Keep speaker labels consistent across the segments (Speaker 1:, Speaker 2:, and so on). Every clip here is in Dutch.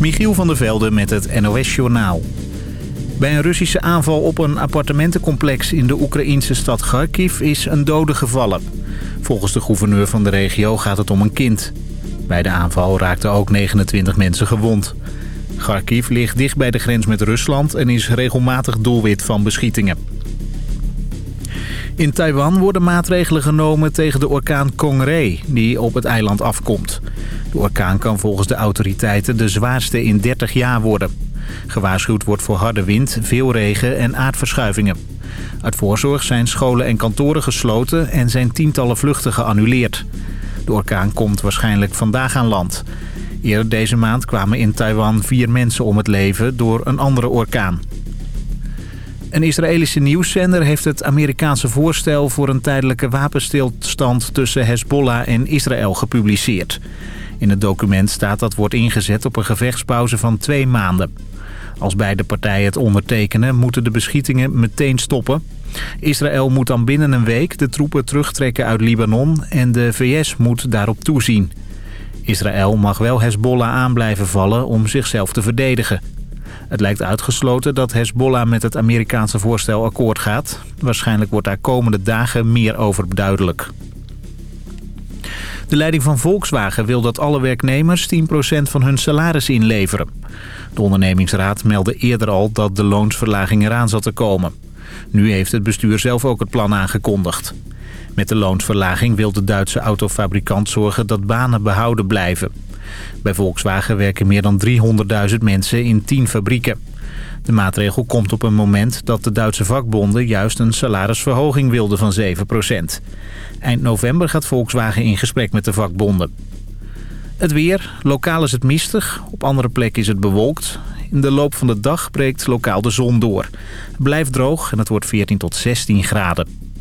Speaker 1: Michiel van der Velde met het NOS-journaal. Bij een Russische aanval op een appartementencomplex in de Oekraïnse stad Kharkiv is een dode gevallen. Volgens de gouverneur van de regio gaat het om een kind. Bij de aanval raakten ook 29 mensen gewond. Kharkiv ligt dicht bij de grens met Rusland en is regelmatig doelwit van beschietingen. In Taiwan worden maatregelen genomen tegen de orkaan Kongre die op het eiland afkomt. De orkaan kan volgens de autoriteiten de zwaarste in 30 jaar worden. Gewaarschuwd wordt voor harde wind, veel regen en aardverschuivingen. Uit voorzorg zijn scholen en kantoren gesloten en zijn tientallen vluchten geannuleerd. De orkaan komt waarschijnlijk vandaag aan land. Eerder deze maand kwamen in Taiwan vier mensen om het leven door een andere orkaan. Een Israëlische nieuwszender heeft het Amerikaanse voorstel voor een tijdelijke wapenstilstand tussen Hezbollah en Israël gepubliceerd. In het document staat dat wordt ingezet op een gevechtspauze van twee maanden. Als beide partijen het ondertekenen, moeten de beschietingen meteen stoppen. Israël moet dan binnen een week de troepen terugtrekken uit Libanon en de VS moet daarop toezien. Israël mag wel Hezbollah aan blijven vallen om zichzelf te verdedigen. Het lijkt uitgesloten dat Hezbollah met het Amerikaanse voorstel akkoord gaat. Waarschijnlijk wordt daar komende dagen meer over duidelijk. De leiding van Volkswagen wil dat alle werknemers 10% van hun salaris inleveren. De ondernemingsraad meldde eerder al dat de loonsverlaging eraan zat te komen. Nu heeft het bestuur zelf ook het plan aangekondigd. Met de loonsverlaging wil de Duitse autofabrikant zorgen dat banen behouden blijven. Bij Volkswagen werken meer dan 300.000 mensen in 10 fabrieken. De maatregel komt op een moment dat de Duitse vakbonden juist een salarisverhoging wilden van 7%. Eind november gaat Volkswagen in gesprek met de vakbonden. Het weer. Lokaal is het mistig. Op andere plekken is het bewolkt. In de loop van de dag breekt lokaal de zon door. Het blijft droog en het wordt 14 tot 16 graden.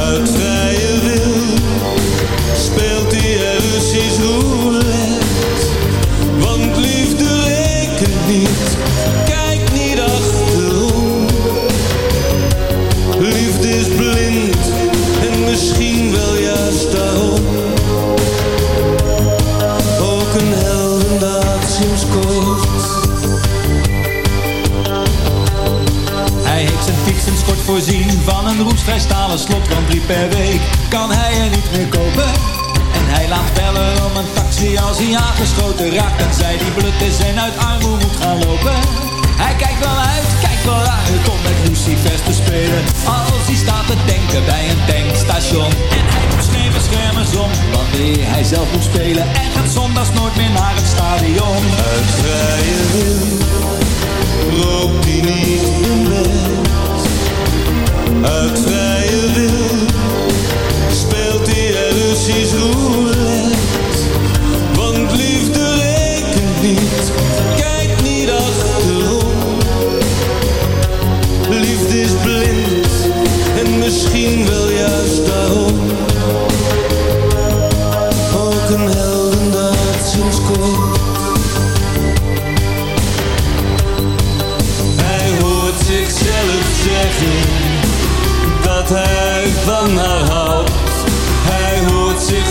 Speaker 2: Uit vrije wil speelt hij Russisch roulette. Want liefde rekent niet, kijk niet achterom. Liefde is blind en misschien wel juist daarom. Ook een heldendaad kort.
Speaker 3: Hij heeft zijn fiets en sport voorzien van een roestvrij stalen slot Want drie per week kan hij er niet meer kopen. En hij laat bellen om een taxi als hij aangeschoten raakt. En zij die blut is en uit armoede moet gaan lopen. Hij kijkt wel uit, kijkt wel uit om met Lucifers te spelen. Als hij staat te denken bij een tankstation. En hij doet geen beschermers om wanneer hij zelf moet spelen. En gaat zondags nooit meer naar het stadion.
Speaker 2: Uit vrije wil niet. Uit vrije wil speelt hij er Russisch roulette.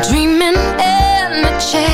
Speaker 4: dreaming in the chair.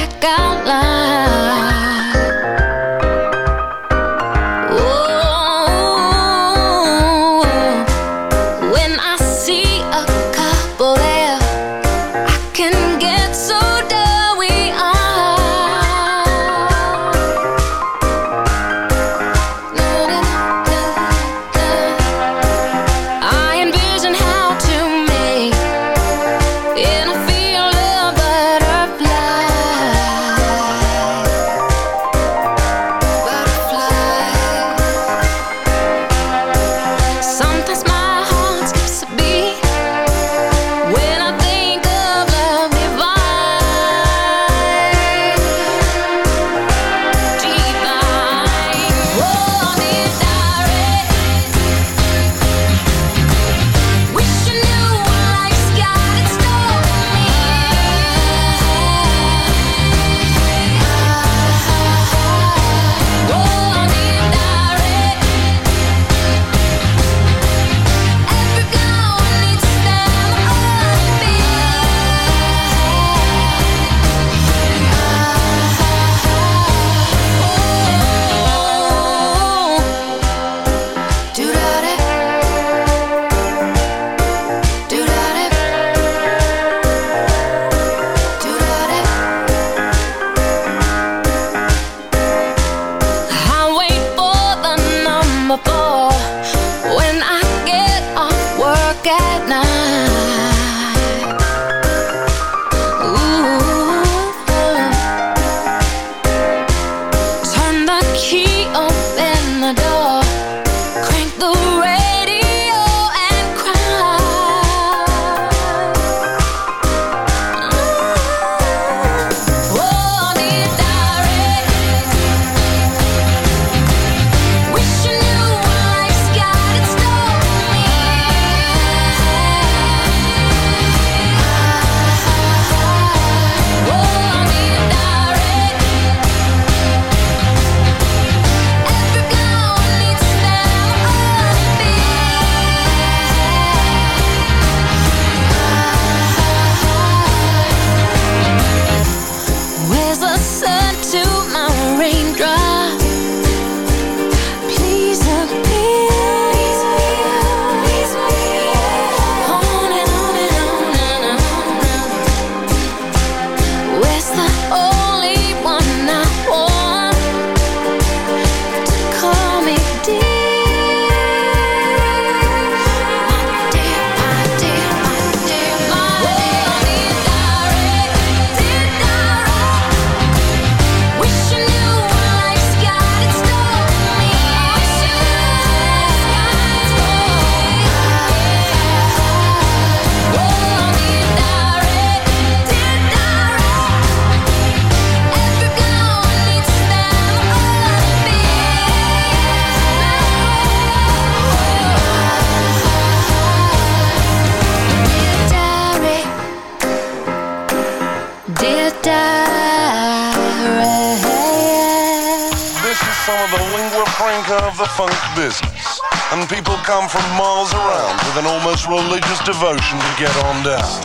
Speaker 4: Come from miles around with an almost religious devotion to get on down.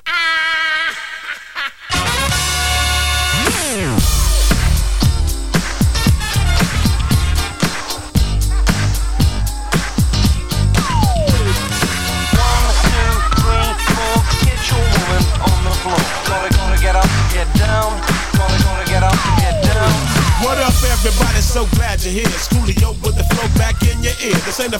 Speaker 4: What up, everybody?
Speaker 5: So glad you're here. Schoolio with the flow back in your ear. This ain't a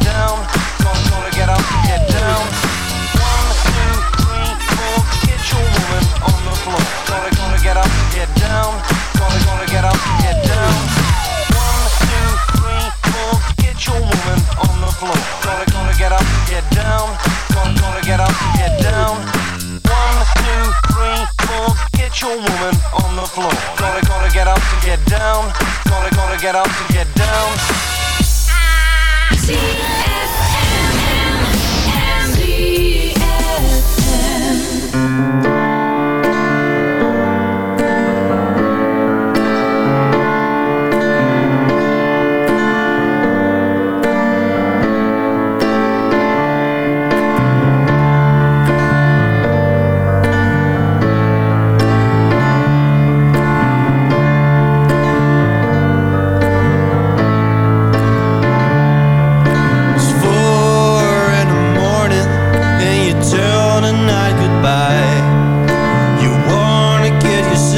Speaker 5: Down. Gonna, get up, get down. Your woman on the floor. Gonna, get up, gonna get down. One, two, three, four, get your woman on the floor. Gonna, gonna get up, get down. Gonna, gonna get up, get down. One, two, three, four, get your woman on the floor. Gonna, gonna get up to get down. Gonna, gonna get up to get down.
Speaker 6: D S M. M D S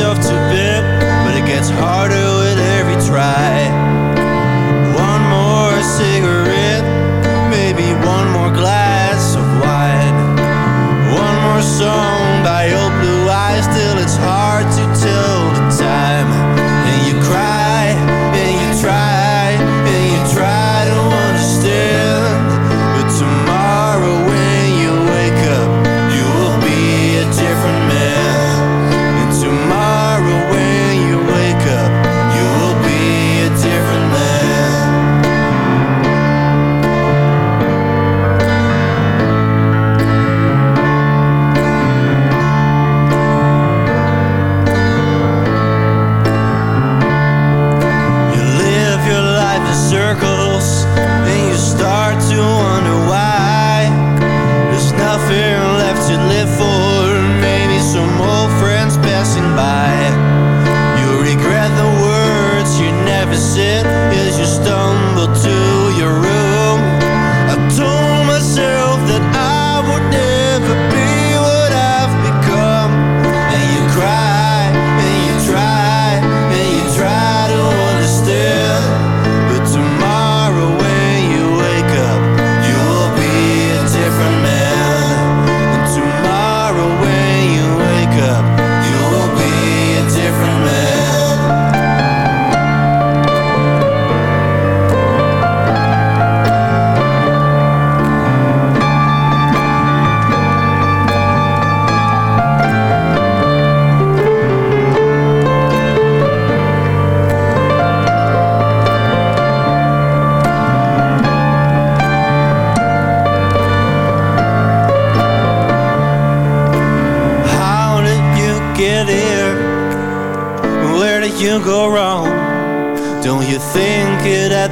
Speaker 6: все в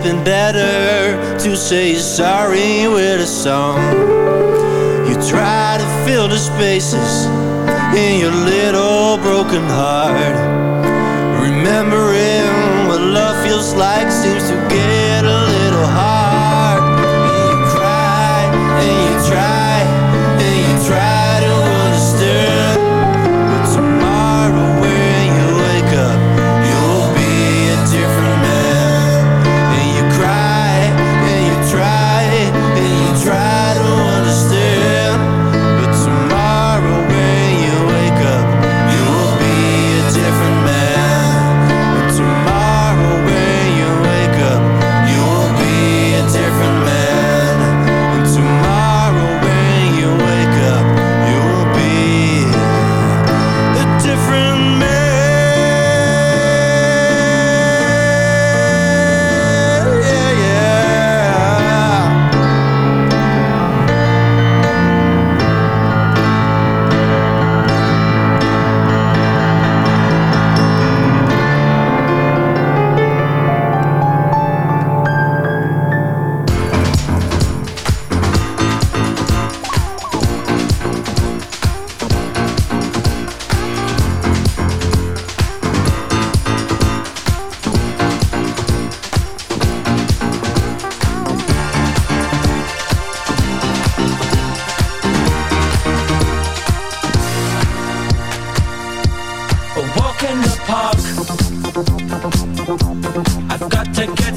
Speaker 6: think been better to say sorry with a song? You try to fill the spaces in your little broken heart. Remembering what love feels like seems to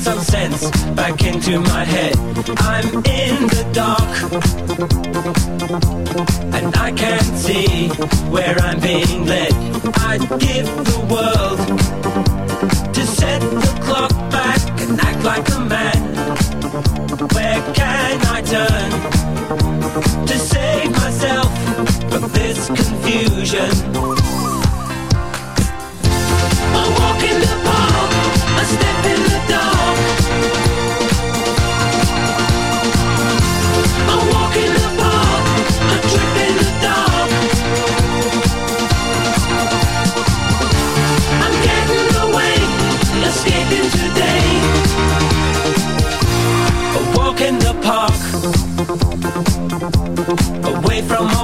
Speaker 7: some sense back into my head. I'm in the dark. And I can't see where I'm being led. I'd give the world to set the clock back and act like a man. Where can I turn to save myself from this confusion? A walk in the park, a step in the dark.